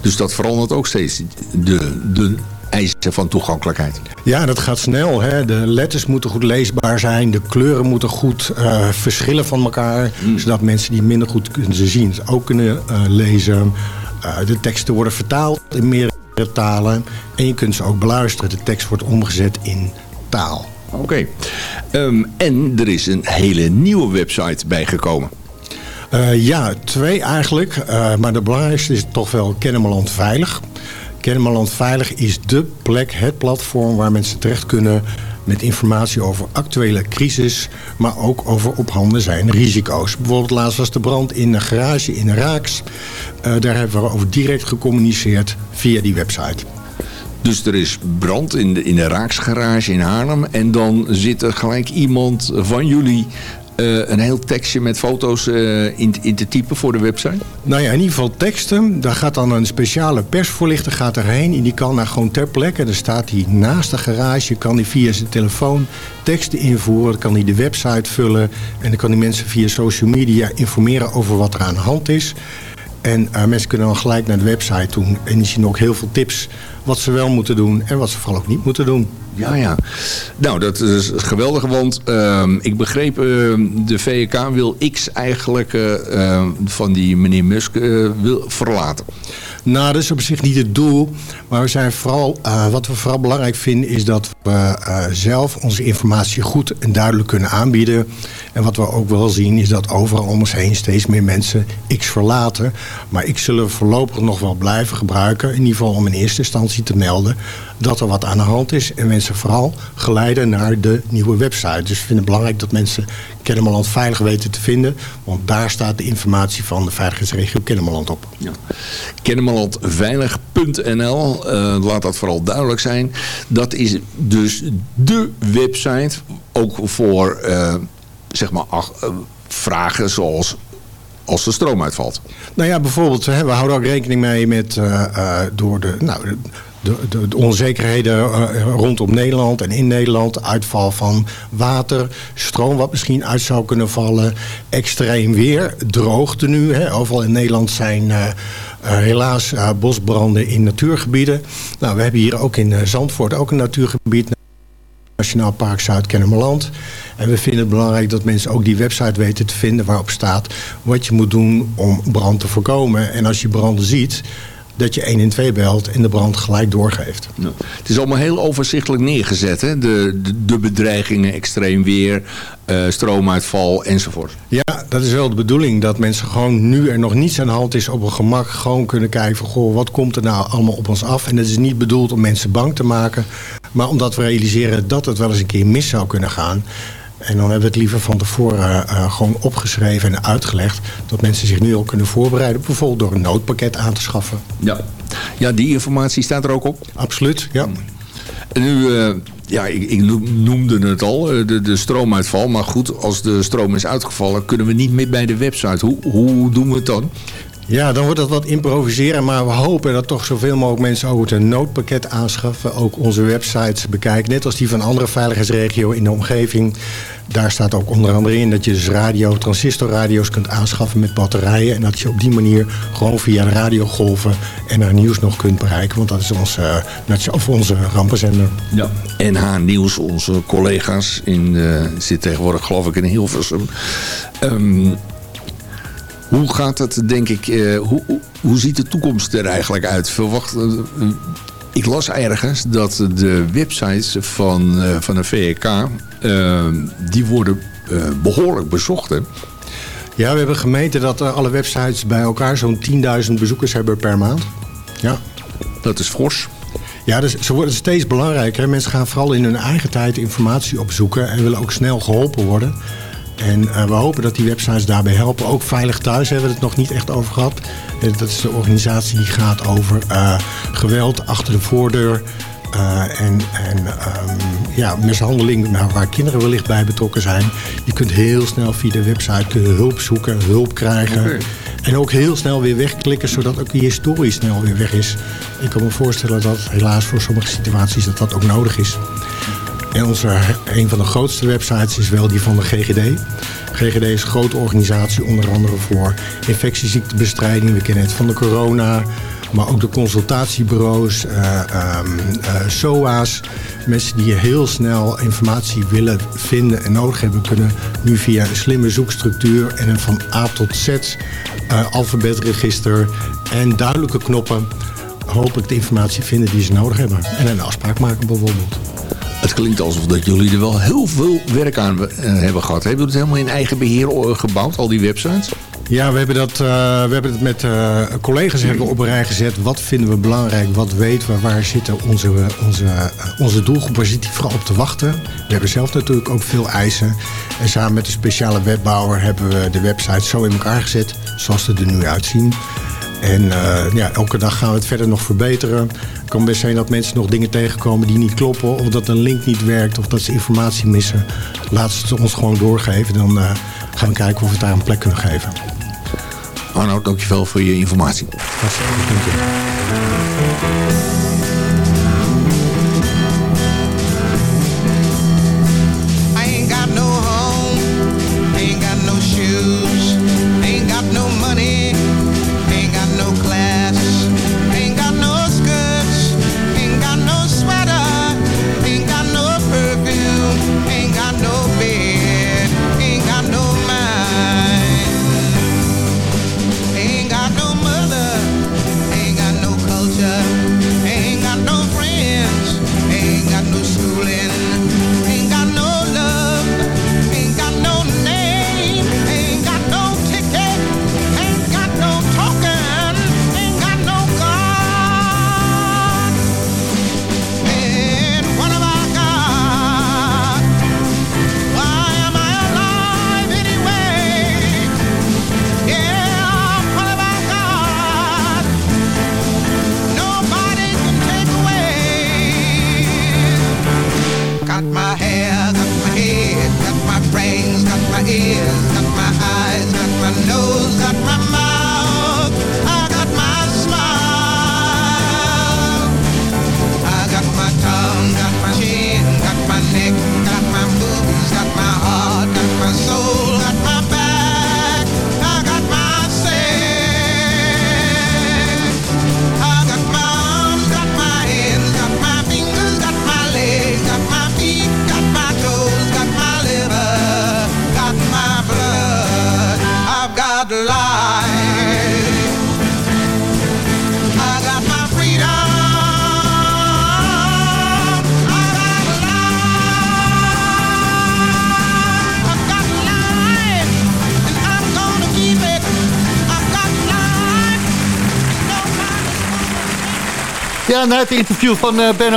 S: Dus dat verandert ook steeds, de, de eisen van toegankelijkheid.
T: Ja, dat gaat snel. Hè? De letters moeten goed leesbaar zijn. De kleuren moeten goed eh, verschillen van elkaar. Zodat mensen die minder goed kunnen zien ook kunnen eh, lezen. Eh, de teksten worden vertaald in meerdere talen. En je kunt ze ook beluisteren. De tekst wordt omgezet in taal.
S: Oké. Ehm, en er is een hele nieuwe website bijgekomen.
T: Ja, twee eigenlijk. Maar de belangrijkste is toch wel Kennemerland Veilig. Kennemerland Veilig is dé plek, het platform waar mensen terecht kunnen met informatie over actuele crisis, maar ook over op handen zijn risico's. Bijvoorbeeld laatst was de brand in een garage in Raaks. Eh, daar hebben we over direct gecommuniceerd via die website.
S: Dus er is brand in de, in de Raaksgarage in Haarlem. En dan zit er gelijk iemand van jullie eh, een heel tekstje met foto's eh, in, in te typen voor de website?
T: Nou ja, in ieder geval teksten. Daar gaat dan een speciale persvoorlichter gaat erheen. En die kan daar gewoon ter plekke. Dan staat hij naast de garage. Kan hij via zijn telefoon teksten invoeren. Kan hij de website vullen. En dan kan hij mensen via social media informeren over wat er aan de hand is. En eh, mensen kunnen dan gelijk naar de website doen. En die zien ook heel veel tips wat ze wel moeten doen en wat ze vooral ook niet moeten doen.
S: Ja, ja. Nou, dat is geweldig, want ehm, ik begreep, ehm, de VK wil X eigenlijk eh, ehm, van die meneer Musk eh, wil verlaten.
T: Nou, dat is op zich niet het doel. Maar we zijn vooral, eh, wat we vooral belangrijk vinden... is dat we eh, zelf onze informatie goed en duidelijk kunnen aanbieden. En wat we ook wel zien is dat overal om ons heen... steeds meer mensen X verlaten. Maar X zullen we voorlopig nog wel blijven gebruiken. In ieder geval om in eerste instantie te melden dat er wat aan de hand is. En mensen vooral geleiden naar de nieuwe website. Dus we vinden het belangrijk dat mensen Kennemerland veilig weten te vinden. Want daar staat de informatie van de veiligheidsregio Kennemerland op.
S: Ja. Kennemerlandveilig.nl, eh, laat dat vooral duidelijk zijn. Dat is dus de website, ook voor eh, zeg maar ach- eh, vragen zoals als de stroom uitvalt.
T: Nou ja, bijvoorbeeld, hè, we houden ook rekening mee met door de, nou, de, de, de onzekerheden eh, rondom Nederland en in Nederland. Uitval van water, stroom wat misschien uit zou kunnen vallen. Extreem weer, droogte nu. Hè. Overal in Nederland zijn eh, eh, helaas bosbranden in natuurgebieden. Nou, we hebben hier ook in Zandvoort ook een natuurgebied. Nationaal Park Zuid-Kennemerland. En we vinden het belangrijk dat mensen ook die website weten te vinden waarop staat wat je moet doen om brand te voorkomen. En als je branden ziet, dat je 112 belt en de brand gelijk doorgeeft.
S: Ja. Het is allemaal heel overzichtelijk neergezet, hè? De, de, de bedreigingen, extreem weer, eh, stroomuitval enzovoort.
T: Ja, dat is wel de bedoeling. Dat mensen gewoon nu er nog niets aan de hand is op een gemak gewoon kunnen kijken van goh, wat komt er nou allemaal op ons af. En dat is niet bedoeld om mensen bang te maken. Maar omdat we realiseren dat het wel eens een keer mis zou kunnen gaan. En dan hebben we het liever van tevoren eh, gewoon opgeschreven en uitgelegd. Dat mensen zich nu al kunnen voorbereiden. Bijvoorbeeld door een noodpakket aan te schaffen.
S: Ja, ja die informatie staat er ook op?
T: Absoluut, ja.
S: En nu, eh, ja, ik, ik noem- noemde het al, eh, de, de stroomuitval. Maar goed, als de stroom is uitgevallen, kunnen we niet meer bij de website. Hoe, hoe doen we het dan?
T: Ja, dan wordt dat wat improviseren. Maar we hopen dat toch zoveel mogelijk mensen ook een noodpakket aanschaffen. Ook onze websites bekijken. Net als die van andere veiligheidsregio in de omgeving. Daar staat ook onder andere in dat je dus radio, transistorradio's kunt aanschaffen met batterijen. En dat je op die manier gewoon via de radiogolven en naar nieuws nog kunt bereiken. Want dat is onze, of onze rampenzender.
S: Ja. NH Nieuws, onze collega's, in, eh, zit tegenwoordig geloof ik in Hilversum. Ehm, hoe gaat het, denk ik, eh, hoe, hoe, ziet de toekomst er eigenlijk uit? Verwacht, eh, eh, ik las ergens dat de websites van, van de VK, eh, die worden eh, behoorlijk bezocht. Hè?
T: Ja, we hebben gemeten dat alle websites bij elkaar zo'n 10.000 bezoekers hebben per maand. Ja.
S: Dat is fors.
T: Ja, dus ze worden steeds belangrijker. Mensen gaan vooral in hun eigen tijd informatie opzoeken en willen ook snel geholpen worden. En eh, we hopen dat die websites daarbij helpen. Ook Veilig Thuis hebben we het nog niet echt over gehad. Eh, dat is de organisatie die gaat over eh, geweld achter de voordeur. en en ehm, ja, mishandeling nou, waar kinderen wellicht bij betrokken zijn. Je kunt heel snel via de website hulp zoeken, hulp krijgen. En ook heel snel weer wegklikken, zodat ook je historie snel weer weg is. Ik kan me voorstellen dat helaas voor sommige situaties dat dat ook nodig is. En een van de grootste websites is wel die van de GGD. GGD is een grote organisatie, onder andere voor infectieziektebestrijding. We kennen het van de corona, maar ook de consultatiebureaus, eh, ehm, eh, SOA's. Mensen die heel snel informatie willen vinden en nodig hebben... kunnen nu via een slimme zoekstructuur en een van A tot Z eh, alfabetregister... en duidelijke knoppen hopelijk de informatie vinden die ze nodig hebben. En een afspraak maken bijvoorbeeld.
S: Het klinkt alsof dat jullie er wel heel veel werk aan eh, hebben gehad. Hebben jullie het helemaal in eigen beheer eh, gebouwd, al die websites?
T: Ja, we hebben, dat, eh, we hebben het met collega's hebben op een rij gezet. Wat vinden we belangrijk? Wat weten we? Waar zitten onze, onze, onze doelgroep? Waar zit die vooral op te wachten? We hebben zelf natuurlijk ook veel eisen. En samen met de speciale webbouwer hebben we de website zo in elkaar gezet. Zoals ze er nu uitzien.
U: En eh, ja, elke dag gaan we het verder nog verbeteren. Het kan best zijn dat mensen nog dingen tegenkomen die niet kloppen... of dat een link niet werkt of dat ze informatie missen. Laat ze het ons gewoon doorgeven. Dan eh, gaan we kijken of we het daar een plek kunnen geven.
S: Arnoud, dankjewel voor je informatie.
U: Dank je.
H: Ja, na het interview van eh Ben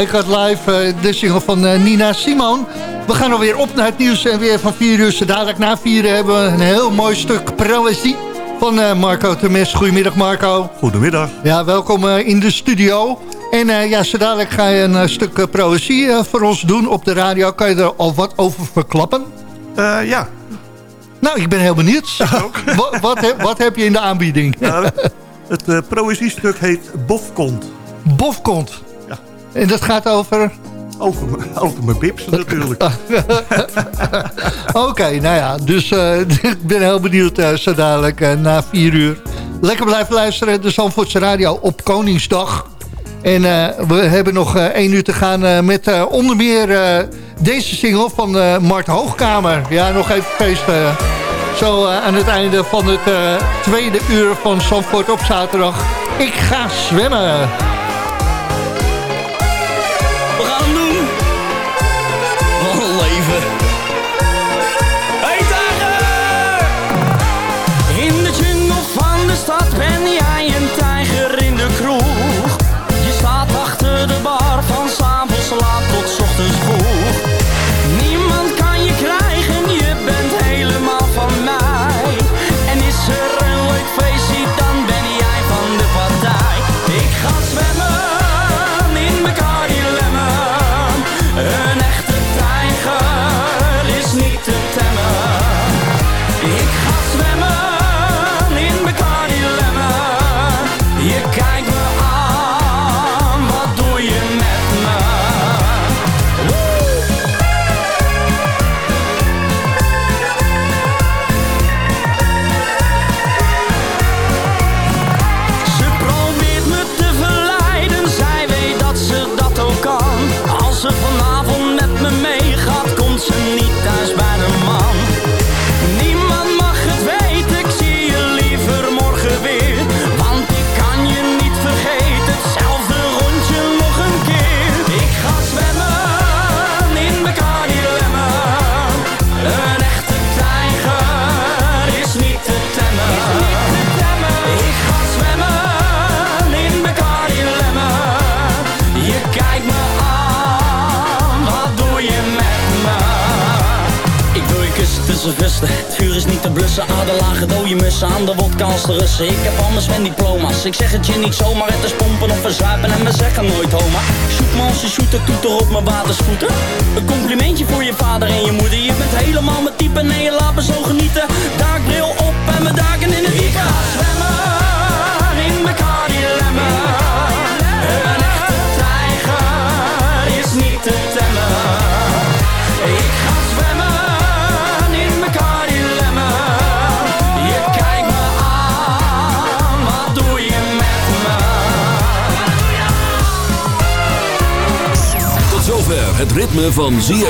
H: I Got Live, eh, de single van eh, Nina Simon. We gaan alweer op naar het nieuws en weer van 4 uur. Zo dadelijk na 4 hebben we een heel mooi stuk proëzie van Marco Temes. Goedemiddag Marco.
R: Goedemiddag.
H: Ja, welkom in de studio. En ja, zo dadelijk ga je een stuk proëzie eh, voor ons doen op de radio. Kan je er al wat over verklappen?
R: ja.
H: Nou, ik ben heel benieuwd. wat, wat, heb, wat heb je in de aanbieding?
R: Het uh, proëziestuk heet Bofkont.
H: Bofkont?
R: Ja.
H: En dat gaat over...
R: Over, over mijn bips natuurlijk.
H: Oké, nou ja, dus eh, ik ben heel benieuwd eh, zo dadelijk eh, na vier uur. Lekker blijven luisteren, de Zandvoortse Radio op Koningsdag. En we hebben nog één uur te gaan met onder meer deze single van Mart Hoogkamer. Ja, nog even feesten. zo aan het einde van het tweede uur van Zandvoort op zaterdag. Ik ga zwemmen.